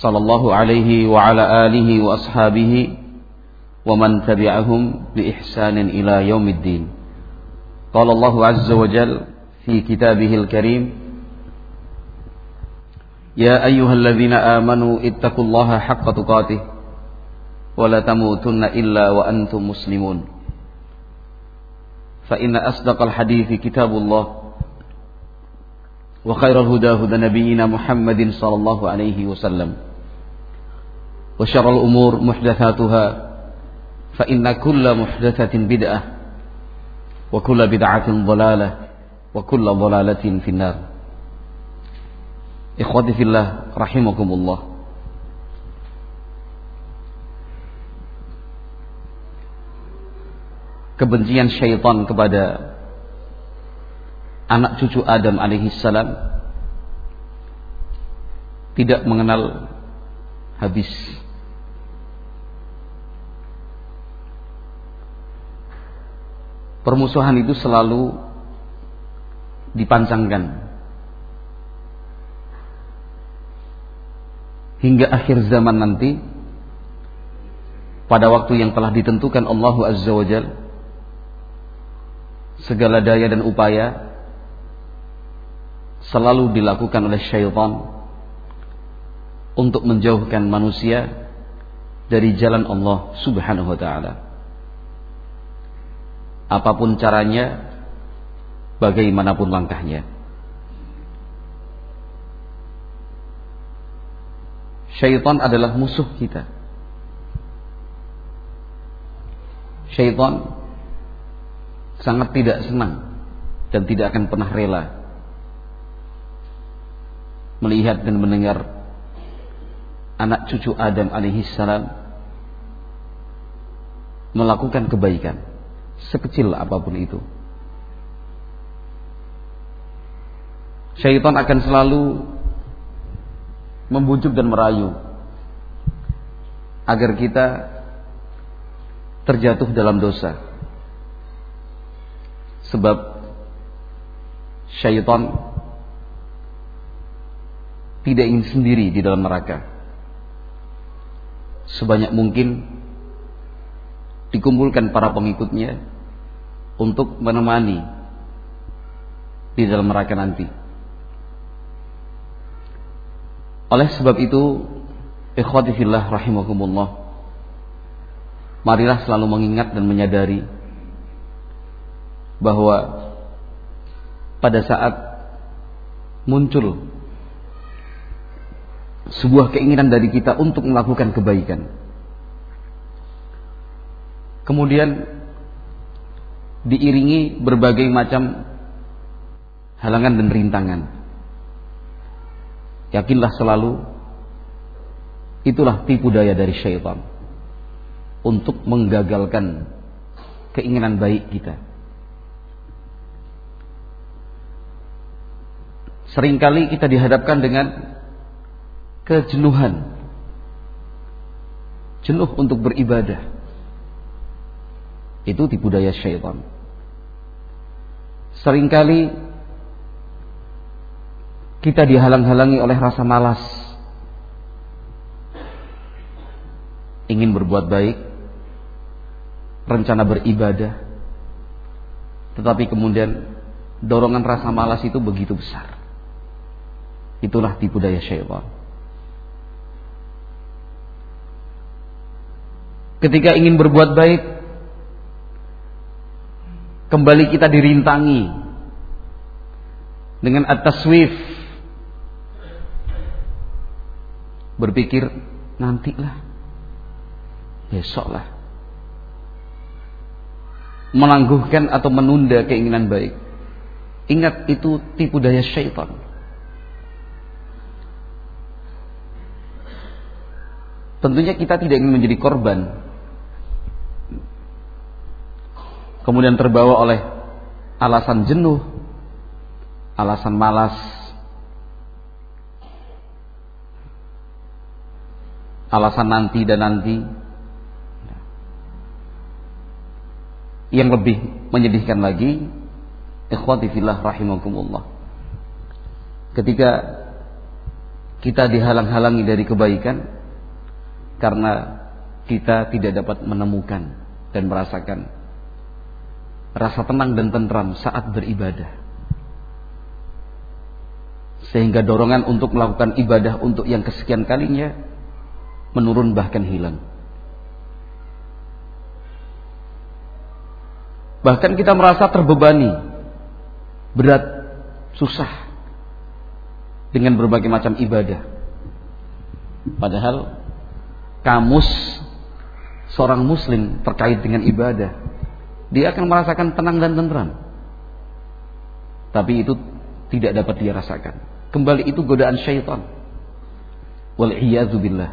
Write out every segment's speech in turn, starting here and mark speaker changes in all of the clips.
Speaker 1: صلى الله عليه وعلى آله وأصحابه ومن تبعهم بإحسان إلى يوم الدين. قال الله عز وجل في كتابه الكريم يا أيها الذين آمنوا اتقوا الله حق تقاته ولا تموتن إلا وأنتم مسلمون. فإن أصدق الحديث كتاب الله وخير الهدى هدى نبينا محمد صلى الله عليه وسلم. وشر الأمور محدثاتها فإن كل محدثة بدعة وكل بدعة ضلالة وكل ضلالة في النار إخوتي في الله رحمكم الله kebencian syaitan kepada anak cucu Adam alaihissalam tidak mengenal habis. Permusuhan itu selalu dipancangkan hingga akhir zaman nanti pada waktu yang telah ditentukan Allah Azza wa Jalla segala daya dan upaya selalu dilakukan oleh syaitan untuk menjauhkan manusia dari jalan Allah Subhanahu wa taala. Apa pun caranya, bagaimanapun langkahnya. Syaitan adalah musuh kita. Syaitan sangat tidak senang dan tidak akan pernah rela melihat dan mendengar anak cucu Adam alaihissalam melakukan kebaikan sekecil apa pun itu. Syaitan akan selalu membujuk dan merayu agar kita terjatuh dalam dosa. Sebab syaitan tidak ingin sendiri di dalam neraka. Sebanyak mungkin dikumpulkan para pengikutnya untuk menemani di dalam neraka nanti. Oleh sebab itu, ikhwati fillah rahimakumullah, marilah selalu mengingat dan menyadari bahwa pada saat muncul sebuah keinginan dari kita untuk melakukan kebaikan. Kemudian diiringi berbagai macam halangan dan rintangan. Yakinlah selalu itulah tipu daya dari syaitan untuk menggagalkan keinginan baik kita. Seringkali kita dihadapkan dengan kejenuhan. Jenuh untuk beribadah. Itu tipu daya syaitan. Seringkali kita dihalang-halangi oleh rasa malas. Ingin berbuat baik, rencana beribadah, tetapi kemudian dorongan rasa malas itu begitu besar. Itulah tipu daya syaitan. Ketika ingin berbuat baik, kembali kita dirintangi dengan at-taswif. Berpikir nantilah, besoklah. Menangguhkan atau menunda keinginan baik. Ingat itu tipu daya syaitan. tentunya kita tidak ingin menjadi korban kemudian terbawa oleh alasan jenuh, alasan malas, alasan nanti dan nanti. Yang lebih menyedihkan lagi, ikhwati fillah rahimakumullah. Ketika kita dihalang-halangi dari kebaikan karena kita tidak dapat menemukan dan merasakan rasa tenang dan tentram saat beribadah. Sehingga dorongan untuk melakukan ibadah untuk yang kesekian kalinya menurun bahkan hilang. Bahkan kita merasa terbebani, berat, susah dengan berbagai macam ibadah. Padahal kamus seorang muslim terkait dengan ibadah dia akan merasakan tenang dan tentram. Tapi itu tidak dapat dia rasakan. Kembali itu godaan syaitan. Wal billah.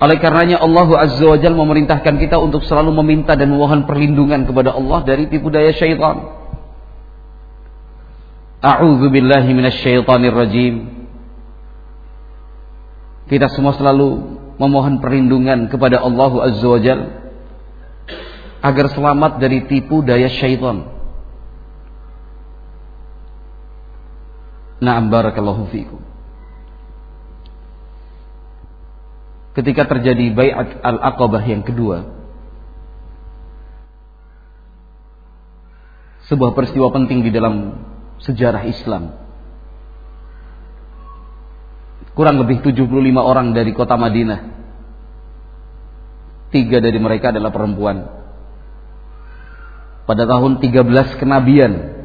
Speaker 1: Oleh karenanya Allah Azza wa Jalla memerintahkan kita untuk selalu meminta dan memohon perlindungan kepada Allah dari tipu daya syaitan. A'udzu billahi rajim. Kita semua selalu memohon perlindungan kepada Allah Azza wa Jalla agar selamat dari tipu daya syaitan. Na'am barakallahu fiikum. Ketika terjadi bai'at al-aqabah yang kedua, sebuah peristiwa penting di dalam sejarah Islam. Kurang lebih 75 orang dari kota Madinah. Tiga dari mereka adalah perempuan pada tahun 13 kenabian.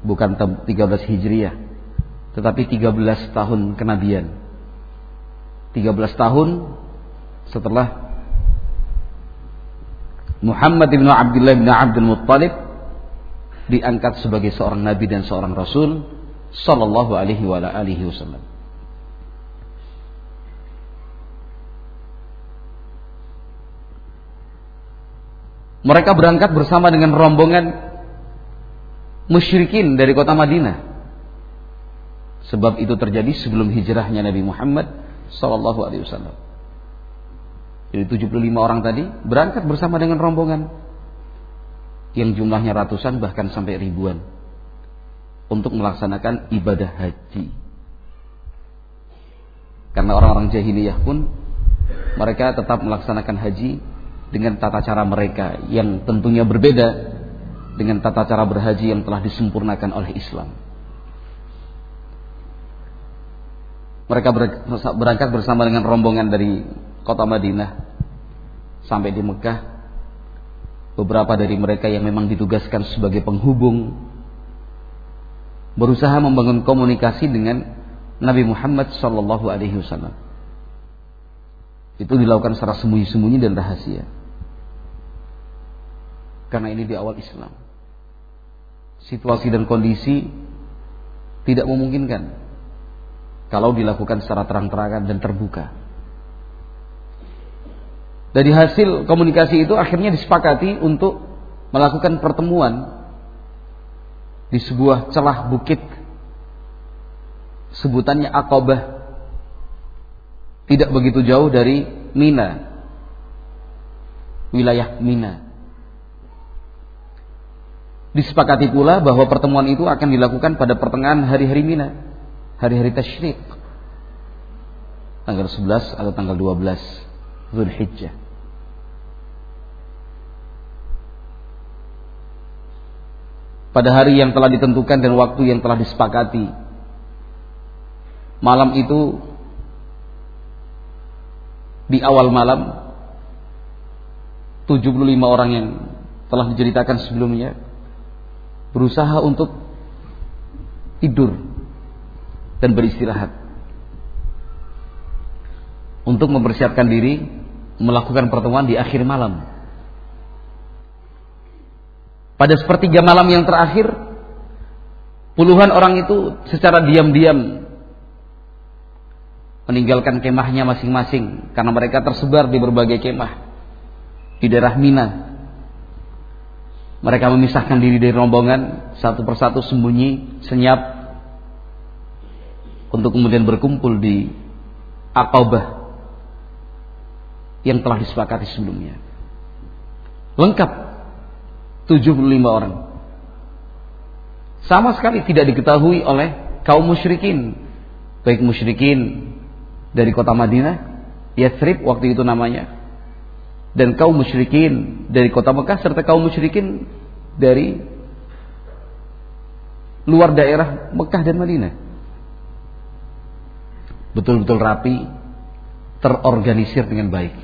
Speaker 1: Bukan 13 hijriah tetapi 13 tahun kenabian. 13 tahun setelah Muhammad bin Abdullah bin Abdul Muttalib diangkat sebagai seorang nabi dan seorang rasul sallallahu alaihi wa alihi wasallam Mereka berangkat bersama dengan rombongan musyrikin dari kota Madinah. Sebab itu terjadi sebelum hijrahnya Nabi Muhammad sallallahu alaihi wasallam. Jadi 75 orang tadi berangkat bersama dengan rombongan yang jumlahnya ratusan bahkan sampai ribuan untuk melaksanakan ibadah haji. Karena orang-orang jahiliyah pun mereka tetap melaksanakan haji dengan tata cara mereka yang tentunya berbeda dengan tata cara berhaji yang telah disempurnakan oleh Islam. Mereka berangkat bersama dengan rombongan dari kota Madinah sampai di Mekah. Beberapa dari mereka yang memang ditugaskan sebagai penghubung berusaha membangun komunikasi dengan Nabi Muhammad Shallallahu Alaihi Wasallam. Itu dilakukan secara sembunyi-sembunyi dan rahasia. Karena ini di awal Islam. Situasi dan kondisi tidak memungkinkan kalau dilakukan secara terang-terangan dan terbuka. Dari hasil komunikasi itu akhirnya disepakati untuk melakukan pertemuan di sebuah celah bukit sebutannya Aqabah tidak begitu jauh dari Mina wilayah Mina Disepakati pula bahwa pertemuan itu akan dilakukan pada pertengahan hari-hari Mina, hari-hari Tashriq. Tanggal 11 atau tanggal 12 Zulhijjah. Pada hari yang telah ditentukan dan waktu yang telah disepakati. Malam itu di awal malam 75 orang yang telah diceritakan sebelumnya berusaha untuk tidur dan beristirahat untuk mempersiapkan diri melakukan pertemuan di akhir malam. Pada sepertiga malam yang terakhir, puluhan orang itu secara diam-diam meninggalkan kemahnya masing-masing karena mereka tersebar di berbagai kemah di daerah Mina. Mereka memisahkan diri dari rombongan satu persatu sembunyi, senyap untuk kemudian berkumpul di Aqabah yang telah disepakati sebelumnya. Lengkap 75 orang. Sama sekali tidak diketahui oleh kaum musyrikin. Baik musyrikin dari kota Madinah, Yathrib waktu itu namanya, dan kaum musyrikin dari kota Mekah serta kaum musyrikin dari luar daerah Mekah dan Madinah. Betul-betul rapi, terorganisir dengan baik.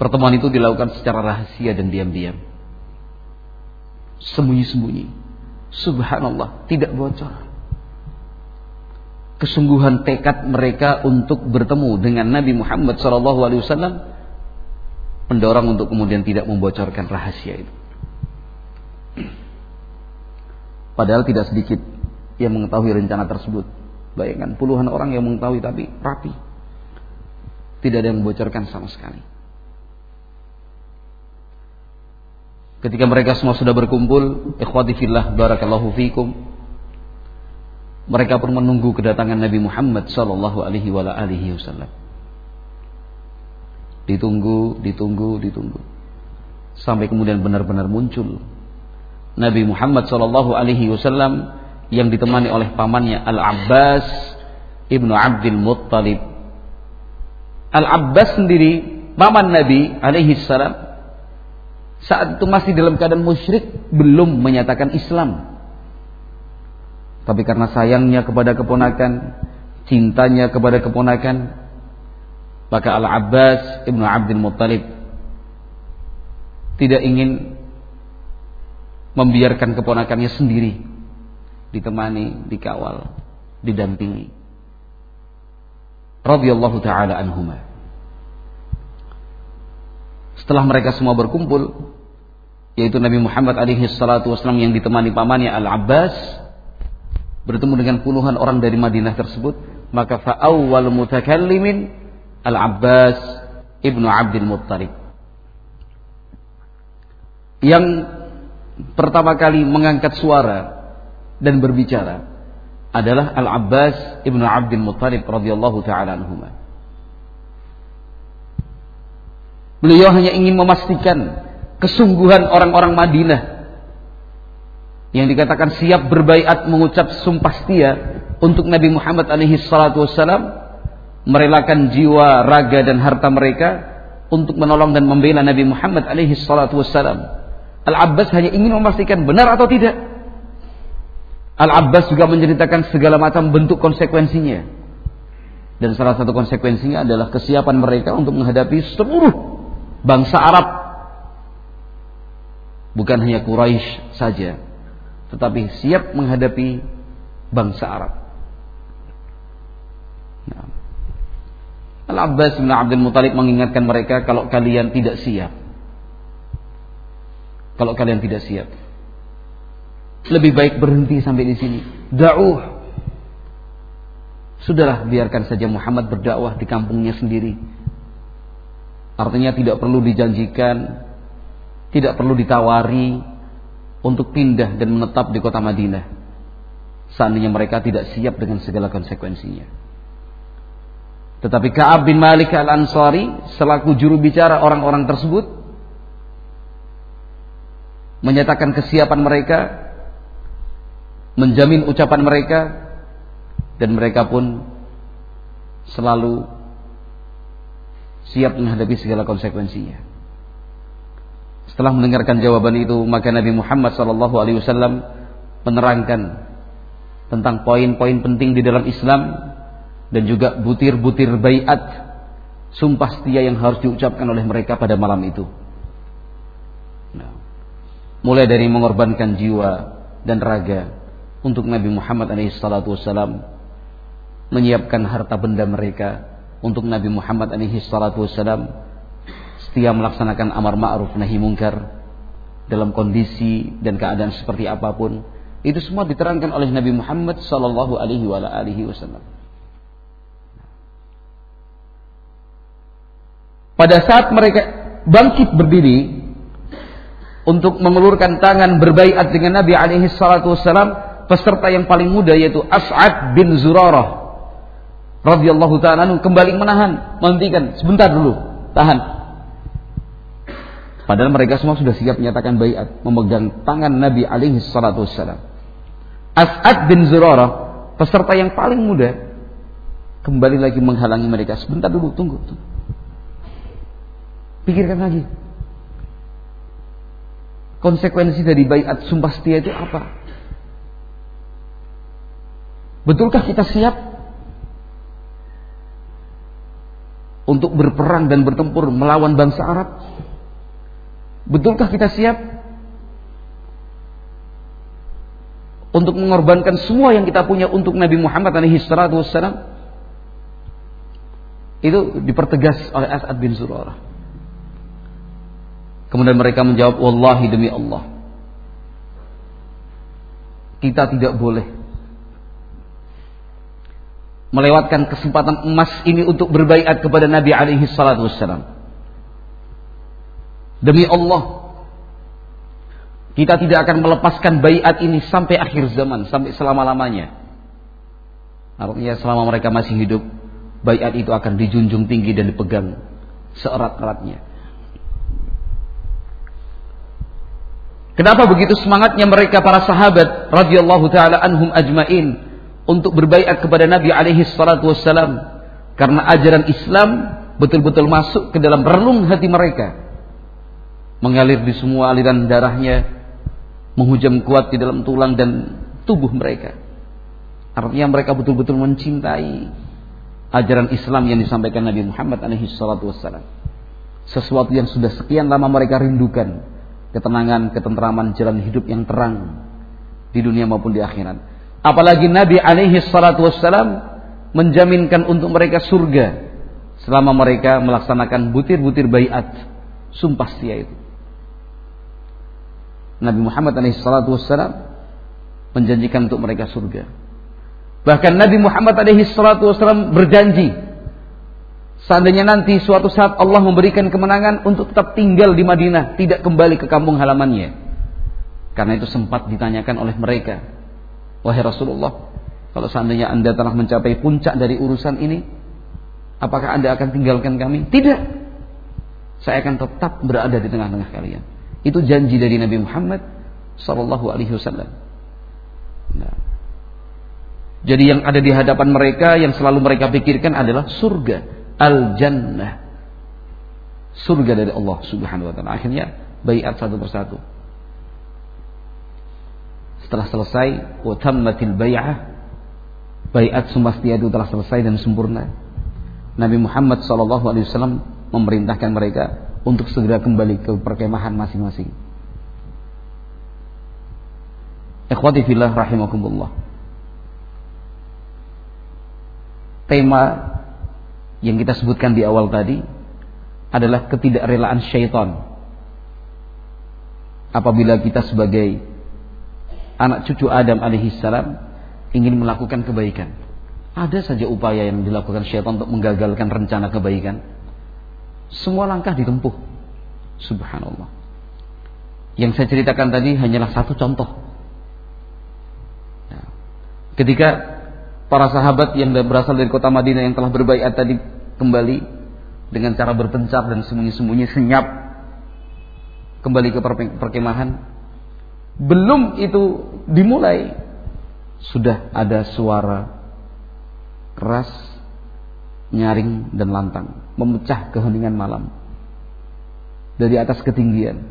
Speaker 1: Pertemuan itu dilakukan secara rahasia dan diam-diam. Sembunyi-sembunyi. Subhanallah, tidak bocor kesungguhan tekad mereka untuk bertemu dengan Nabi Muhammad SAW mendorong untuk kemudian tidak membocorkan rahasia itu. Padahal tidak sedikit yang mengetahui rencana tersebut. Bayangkan puluhan orang yang mengetahui tapi rapi. Tidak ada yang membocorkan sama sekali. Ketika mereka semua sudah berkumpul, ikhwati fillah barakallahu fikum, mereka pun menunggu kedatangan Nabi Muhammad sallallahu alaihi wasallam. Ditunggu, ditunggu, ditunggu. Sampai kemudian benar-benar muncul Nabi Muhammad sallallahu alaihi wasallam yang ditemani oleh pamannya Al-Abbas ibnu Abdul Muttalib. Al-Abbas sendiri paman Nabi alaihi salam saat itu masih dalam keadaan musyrik belum menyatakan Islam tapi karena sayangnya kepada keponakan, cintanya kepada keponakan, maka Al-Abbas Ibnu Abdul Muttalib tidak ingin membiarkan keponakannya sendiri ditemani, dikawal, didampingi. Radhiyallahu taala anhuma. Setelah mereka semua berkumpul, yaitu Nabi Muhammad alaihi salatu wasallam yang ditemani pamannya Al-Abbas bertemu dengan puluhan orang dari Madinah tersebut, maka fa'awwal mutakallimin Al-Abbas Ibnu Abdul Muttalib. Yang pertama kali mengangkat suara dan berbicara adalah Al-Abbas Ibnu Abdul Muttalib radhiyallahu taala anhuma. Beliau hanya ingin memastikan kesungguhan orang-orang Madinah yang dikatakan siap berbaiat mengucap sumpah setia untuk Nabi Muhammad alaihi salatu wassalam merelakan jiwa, raga dan harta mereka untuk menolong dan membela Nabi Muhammad alaihi salatu wassalam. Al-Abbas hanya ingin memastikan benar atau tidak. Al-Abbas juga menceritakan segala macam bentuk konsekuensinya. Dan salah satu konsekuensinya adalah kesiapan mereka untuk menghadapi seluruh bangsa Arab. Bukan hanya Quraisy saja, tetapi siap menghadapi bangsa Arab. Nah. Al-Abbas bin Abdul Muthalib mengingatkan mereka kalau kalian tidak siap. Kalau kalian tidak siap. Lebih baik berhenti sampai di sini. Da'uh. Sudahlah biarkan saja Muhammad berdakwah di kampungnya sendiri. Artinya tidak perlu dijanjikan, tidak perlu ditawari, untuk pindah dan menetap di kota Madinah. Seandainya mereka tidak siap dengan segala konsekuensinya. Tetapi Ka'ab bin Malik al-Ansari selaku juru bicara orang-orang tersebut menyatakan kesiapan mereka, menjamin ucapan mereka dan mereka pun selalu siap menghadapi segala konsekuensinya. Setelah mendengarkan jawaban itu, maka Nabi Muhammad SAW menerangkan tentang poin-poin penting di dalam Islam dan juga butir-butir bayat sumpah setia yang harus diucapkan oleh mereka pada malam itu. Nah, mulai dari mengorbankan jiwa dan raga untuk Nabi Muhammad SAW, menyiapkan harta benda mereka untuk Nabi Muhammad SAW, setia melaksanakan amar ma'ruf nahi mungkar dalam kondisi dan keadaan seperti apa pun Itu semua diterangkan oleh Nabi Muhammad sallallahu alaihi wasallam. Pada saat mereka bangkit berdiri untuk mengelurkan tangan berbaiat dengan Nabi alaihi salatu wasallam, peserta yang paling muda yaitu As'ad bin Zurarah radhiyallahu taala kembali menahan, menghentikan sebentar dulu, tahan. Padahal mereka semua sudah siap menyatakan baiat, memegang tangan Nabi alaihi salatu wasallam. As'ad bin Zurarah, peserta yang paling muda, kembali lagi menghalangi mereka. Sebentar dulu, tunggu. tunggu. Pikirkan lagi. Konsekuensi dari bayat sumpah setia itu apa? Betulkah kita siap untuk berperang dan bertempur melawan bangsa Arab? Betulkah kita siap untuk mengorbankan semua yang kita punya untuk Nabi Muhammad alaihi salatu wassalam itu dipertegas oleh As'ad bin Zurarah. Kemudian mereka menjawab, Wallahi demi Allah. Kita tidak boleh melewatkan kesempatan emas ini untuk berbaikat kepada Nabi alaihi salatu wassalam. Demi Allah, kita tidak akan melepaskan bayat ini sampai akhir zaman, sampai selama-lamanya. Artinya selama mereka masih hidup, bayat itu akan dijunjung tinggi dan dipegang seerat-eratnya. Kenapa begitu semangatnya mereka para sahabat radhiyallahu taala anhum ajmain untuk berbaiat kepada Nabi alaihi salatu wassalam? Karena ajaran Islam betul-betul masuk ke dalam relung hati mereka. Mengalir di semua aliran darahnya, menghujam kuat di dalam tulang dan tubuh mereka. Artinya mereka betul-betul mencintai ajaran Islam yang disampaikan Nabi Muhammad alaihi salatu wassalam. Sesuatu yang sudah sekian lama mereka rindukan. Ketenangan, ketentraman, jalan hidup yang terang di dunia maupun di akhirat. Apalagi Nabi alaihi salatu wassalam menjaminkan untuk mereka surga selama mereka melaksanakan butir-butir bayat sumpah setia itu. Nabi Muhammad SAW menjanjikan untuk mereka surga. Bahkan Nabi Muhammad SAW berjanji seandainya nanti suatu saat Allah memberikan kemenangan untuk tetap tinggal di Madinah, tidak kembali ke kampung halamannya. Karena itu sempat ditanyakan oleh mereka, wahai Rasulullah, kalau seandainya anda telah mencapai puncak dari urusan ini, apakah anda akan tinggalkan kami? Tidak. Saya akan tetap berada di tengah-tengah kalian. Itu janji dari Nabi Muhammad sallallahu alaihi wasallam. Nah. Jadi yang ada di hadapan mereka yang selalu mereka pikirkan adalah surga, al-jannah. Surga dari Allah Subhanahu wa taala. Akhirnya bayat satu persatu. Setelah selesai, wa tammatil bai'ah. Bayat itu telah selesai dan sempurna. Nabi Muhammad wasallam memerintahkan mereka untuk segera kembali ke perkemahan masing-masing. Ikhwati fillah rahimakumullah. Tema yang kita sebutkan di awal tadi adalah ketidakrelaan syaitan. Apabila kita sebagai anak cucu Adam alaihissalam ingin melakukan kebaikan. Ada saja upaya yang dilakukan syaitan untuk menggagalkan rencana kebaikan. Semua langkah ditempuh. Subhanallah. Yang saya ceritakan tadi hanyalah satu contoh. Ya. Ketika para sahabat yang berasal dari kota Madinah yang telah berbaikat tadi kembali dengan cara berpencar dan sembunyi-sembunyi senyap kembali ke perkemahan. Belum itu dimulai sudah ada suara keras nyaring dan lantang, memecah keheningan malam dari atas ketinggian.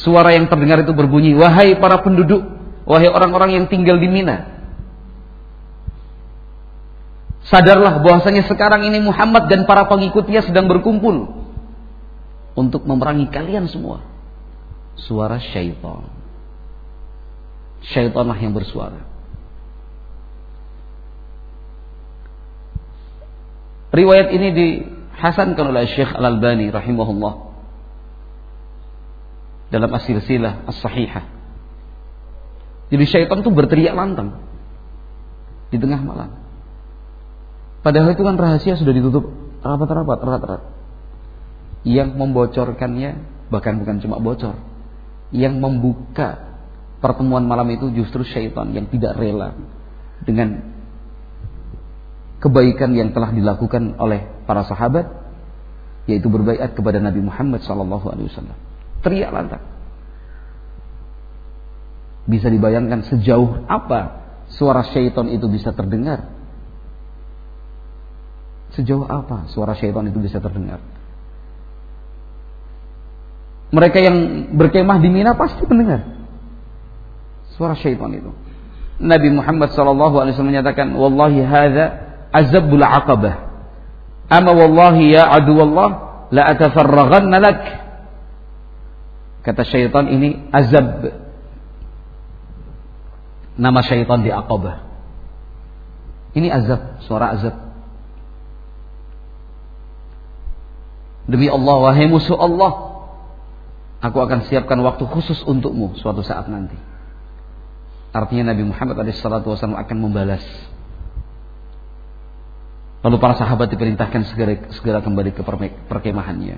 Speaker 1: Suara yang terdengar itu berbunyi, "Wahai para penduduk, wahai orang-orang yang tinggal di Mina, sadarlah bahwasanya sekarang ini Muhammad dan para pengikutnya sedang berkumpul untuk memerangi kalian semua." Suara syaitan. Syaitanlah yang bersuara. Riwayat ini dihasankan oleh Syekh Al-Albani rahimahullah. Dalam as-silsilah as-sahihah. Jadi syaitan itu berteriak lantang. Di tengah malam. Padahal itu kan rahasia sudah ditutup. Rapat-rapat, erat-erat. Yang membocorkannya bahkan bukan cuma bocor, yang membuka pertemuan malam itu justru syaitan yang tidak rela dengan kebaikan yang telah dilakukan oleh para sahabat yaitu berbaikat kepada Nabi Muhammad SAW. Teriak lantang. Bisa dibayangkan sejauh apa suara syaitan itu bisa terdengar? Sejauh apa suara syaitan itu bisa terdengar? Mereka yang berkemah di Mina pasti mendengar suara syaitan itu. Nabi Muhammad SAW menyatakan, Wallahi hadha azabul aqabah. Ama wallahi ya adu Allah, la atafarraghanna lak. Kata syaitan ini azab. Nama syaitan di Aqabah. Ini azab, suara azab. Demi Allah, wahai musuh Allah, Aku akan siapkan waktu khusus untukmu suatu saat nanti. Artinya Nabi Muhammad SAW akan membalas. Lalu para sahabat diperintahkan segera, segera kembali ke perkemahannya.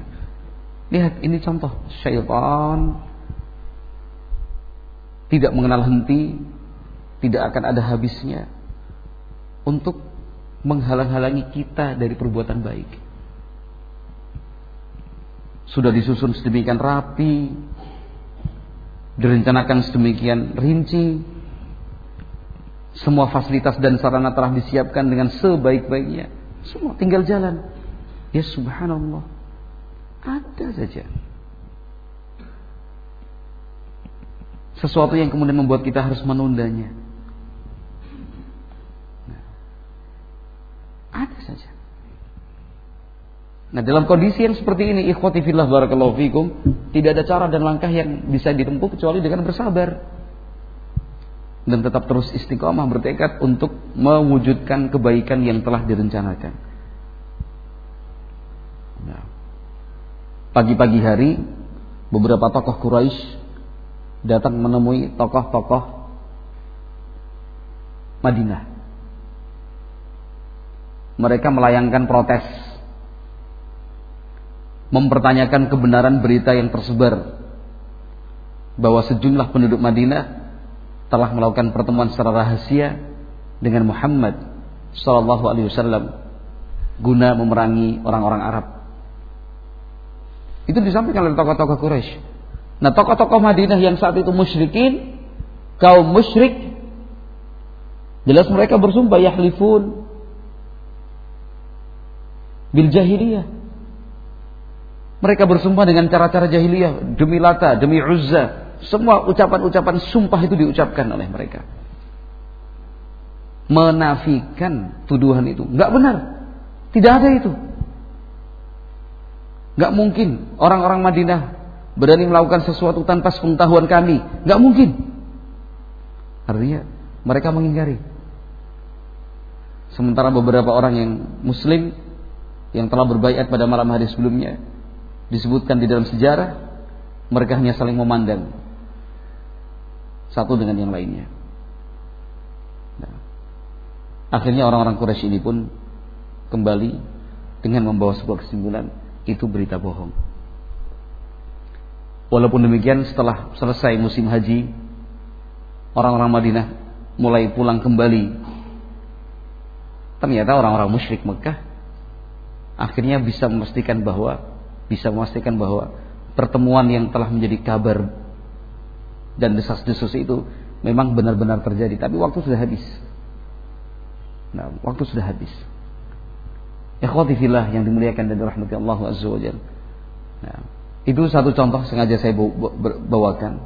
Speaker 1: Lihat ini contoh syaitan tidak mengenal henti, tidak akan ada habisnya untuk menghalang-halangi kita dari perbuatan baik sudah disusun sedemikian rapi, direncanakan sedemikian rinci, semua fasilitas dan sarana telah disiapkan dengan sebaik-baiknya. Semua tinggal jalan. Ya subhanallah. Ada saja. Sesuatu yang kemudian membuat kita harus menundanya. Nah, ada saja. Nah dalam kondisi yang seperti ini ikhwati fillah barakallahu fikum tidak ada cara dan langkah yang bisa ditempuh kecuali dengan bersabar dan tetap terus istiqomah bertekad untuk mewujudkan kebaikan yang telah direncanakan. Nah, pagi-pagi hari beberapa tokoh Quraisy datang menemui tokoh-tokoh Madinah. Mereka melayangkan protes mempertanyakan kebenaran berita yang tersebar bahwa sejumlah penduduk Madinah telah melakukan pertemuan secara rahasia dengan Muhammad Sallallahu Alaihi Wasallam guna memerangi orang-orang Arab. Itu disampaikan oleh tokoh-tokoh Quraisy. Nah, tokoh-tokoh Madinah yang saat itu musyrikin, kaum musyrik, jelas mereka bersumpah yahlifun bil jahiliyah mereka bersumpah dengan cara-cara jahiliyah demi Lata, demi Uzza. Semua ucapan-ucapan sumpah itu diucapkan oleh mereka. Menafikan tuduhan itu. Nggak benar. Tidak ada itu. Nggak mungkin orang-orang Madinah berani melakukan sesuatu tanpa sepengetahuan kami. Nggak mungkin. Artinya mereka mengingkari. Sementara beberapa orang yang muslim yang telah berbaikat pada malam hari sebelumnya disebutkan di dalam sejarah mereka hanya saling memandang satu dengan yang lainnya. Nah, akhirnya orang-orang Quraisy ini pun kembali dengan membawa sebuah kesimpulan itu berita bohong. Walaupun demikian setelah selesai musim haji orang-orang Madinah mulai pulang kembali. Ternyata orang-orang musyrik Mekah akhirnya bisa memastikan bahwa bisa memastikan bahwa pertemuan yang telah menjadi kabar dan desas-desus itu memang benar-benar terjadi, tapi waktu sudah habis. Nah, waktu sudah habis. Ikhwati fillah yang dimuliakan dan dirahmati Allah Azza wa Nah, itu satu contoh sengaja saya bawakan.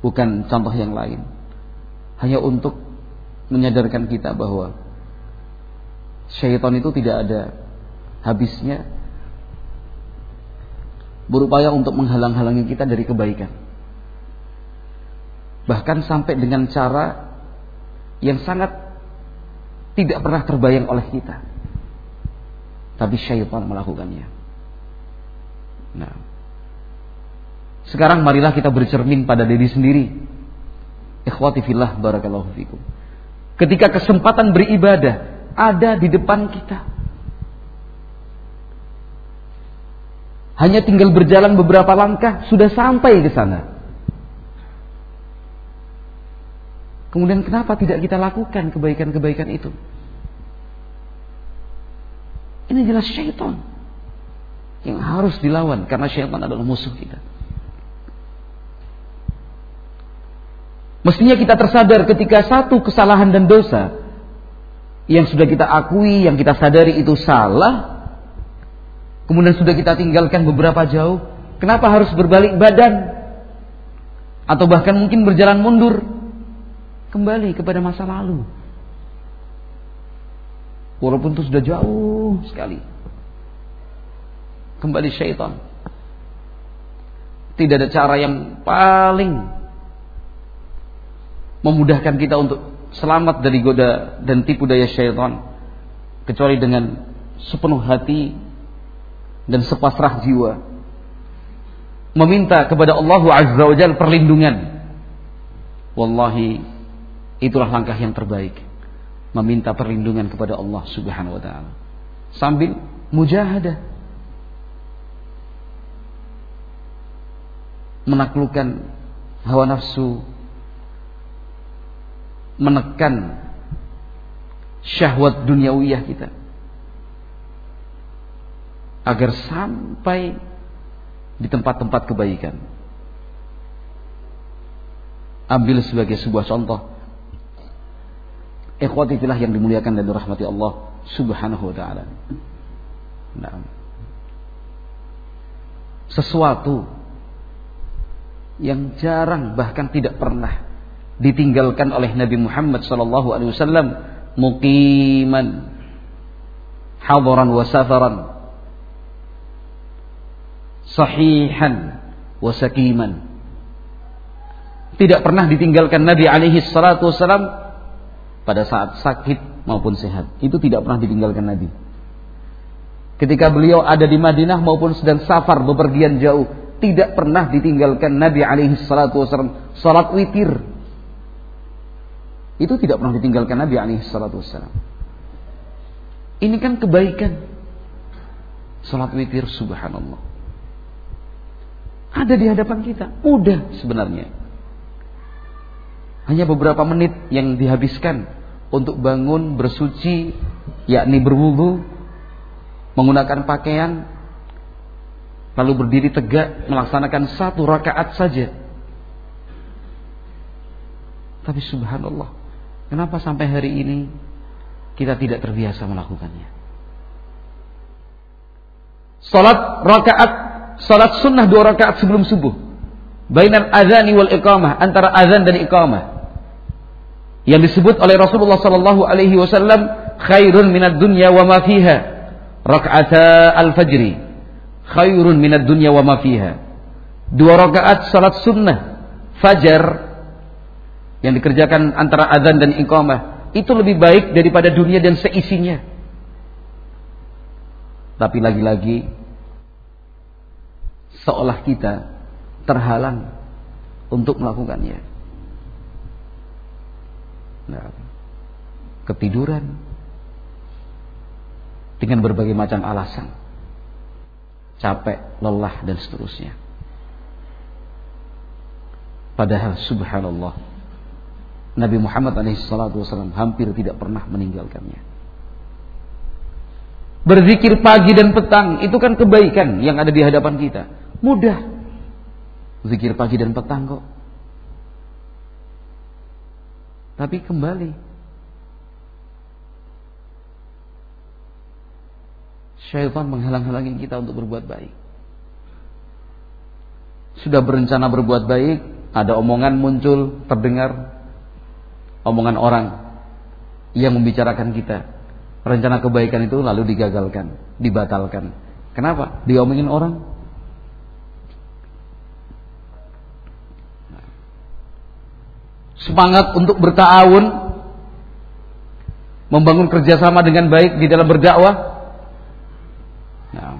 Speaker 1: Bukan contoh yang lain. Hanya untuk menyadarkan kita bahwa syaitan itu tidak ada habisnya berupaya untuk menghalang-halangi kita dari kebaikan. Bahkan sampai dengan cara yang sangat tidak pernah terbayang oleh kita. Tapi syaitan melakukannya. Nah, Sekarang marilah kita bercermin pada diri sendiri. Ikhwati fillah barakallahu fikum. Ketika kesempatan beribadah ada di depan kita. Hanya tinggal berjalan beberapa langkah sudah sampai ke sana. Kemudian kenapa tidak kita lakukan kebaikan-kebaikan itu? Ini jelas syaitan yang harus dilawan karena syaitan adalah musuh kita. Mestinya kita tersadar ketika satu kesalahan dan dosa yang sudah kita akui, yang kita sadari itu salah, kemudian sudah kita tinggalkan beberapa jauh, kenapa harus berbalik badan? Atau bahkan mungkin berjalan mundur kembali kepada masa lalu. Walaupun itu sudah jauh sekali. Kembali syaitan. Tidak ada cara yang paling memudahkan kita untuk selamat dari goda dan tipu daya syaitan. Kecuali dengan sepenuh hati dan sepasrah jiwa. Meminta kepada Allah Azza wa Jal perlindungan. Wallahi itulah langkah yang terbaik. Meminta perlindungan kepada Allah Subhanahu wa taala. Sambil mujahadah. Menaklukkan hawa nafsu. Menekan syahwat duniawiyah kita agar sampai di tempat-tempat kebaikan ambil sebagai sebuah contoh Ikhwati yang dimuliakan dan dirahmati Allah Subhanahu wa taala. Nah. Sesuatu yang jarang bahkan tidak pernah ditinggalkan oleh Nabi Muhammad sallallahu alaihi wasallam muqiman wa safaran sahihan wa sakiman tidak pernah ditinggalkan Nabi alaihi salatu wasallam pada saat sakit maupun sehat. Itu tidak pernah ditinggalkan Nabi. Ketika beliau ada di Madinah maupun sedang safar bepergian jauh, tidak pernah ditinggalkan Nabi alaihi salatu wasallam salat witir. Itu tidak pernah ditinggalkan Nabi alaihi salatu wasallam. Ini kan kebaikan. Salat witir subhanallah. Ada di hadapan kita, mudah sebenarnya. Hanya beberapa menit yang dihabiskan untuk bangun bersuci, yakni berwudu, menggunakan pakaian, lalu berdiri tegak melaksanakan satu rakaat saja. Tapi subhanallah, kenapa sampai hari ini kita tidak terbiasa melakukannya? Salat rakaat, salat sunnah dua rakaat sebelum subuh. Bainal azani wal iqamah, antara azan dan iqamah. Yang disebut oleh Rasulullah sallallahu alaihi wasallam khairun minad dunya wa ma fiha. Rak'ata al-fajri khairun minad dunya wa ma fiha. Dua rakaat salat sunnah fajar yang dikerjakan antara azan dan iqamah itu lebih baik daripada dunia dan seisinya. Tapi lagi-lagi seolah kita terhalang untuk melakukannya. Nah, ketiduran dengan berbagai macam alasan capek, lelah dan seterusnya. Padahal subhanallah Nabi Muhammad SAW hampir tidak pernah meninggalkannya. Berzikir pagi dan petang itu kan kebaikan yang ada di hadapan kita mudah. Zikir pagi dan petang kok. Tapi kembali. Syaitan menghalang-halangi kita untuk berbuat baik. Sudah berencana berbuat baik Ada omongan muncul, terdengar. Omongan orang Yang membicarakan kita. Rencana kebaikan itu lalu digagalkan Dibatalkan. Kenapa? Diomongin orang semangat untuk bertawun, membangun kerjasama dengan baik di dalam berdakwah. Nah,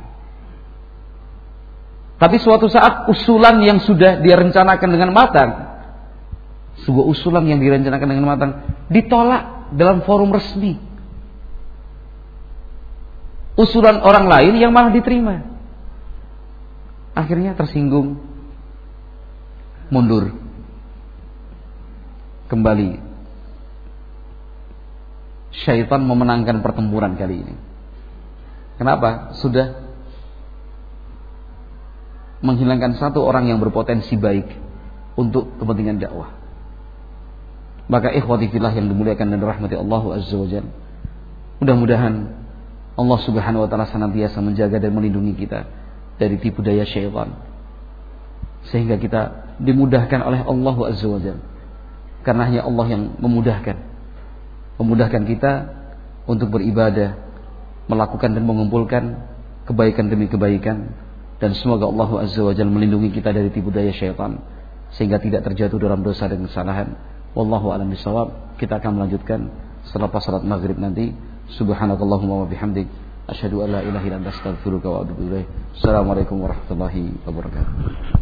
Speaker 1: Tapi suatu saat usulan yang sudah direncanakan dengan matang, sebuah usulan yang direncanakan dengan matang ditolak dalam forum resmi. Usulan orang lain yang malah diterima. Akhirnya tersinggung, mundur, kembali. Syaitan memenangkan pertempuran kali ini. Kenapa? Sudah menghilangkan satu orang yang berpotensi baik untuk kepentingan dakwah. Maka ikhwati fillah yang dimuliakan dan dirahmati Allah Azza wa. Mudah-mudahan Allah Subhanahu wa taala senantiasa menjaga dan melindungi kita dari tipu daya syaitan. Sehingga kita dimudahkan oleh Allah Azza wa Jalla. Karena hanya Allah yang memudahkan. Memudahkan kita untuk beribadah, melakukan dan mengumpulkan kebaikan demi kebaikan dan semoga Allah Azza wa Jalla melindungi kita dari tipu daya syaitan sehingga tidak terjatuh dalam dosa dan kesalahan. Wallahu a'lam bishawab. Kita akan melanjutkan setelah salat maghrib nanti. Subhanakallahumma wa bihamdik asyhadu an la ilaha illa anta astaghfiruka wa atubu ilaik. Assalamualaikum warahmatullahi wabarakatuh.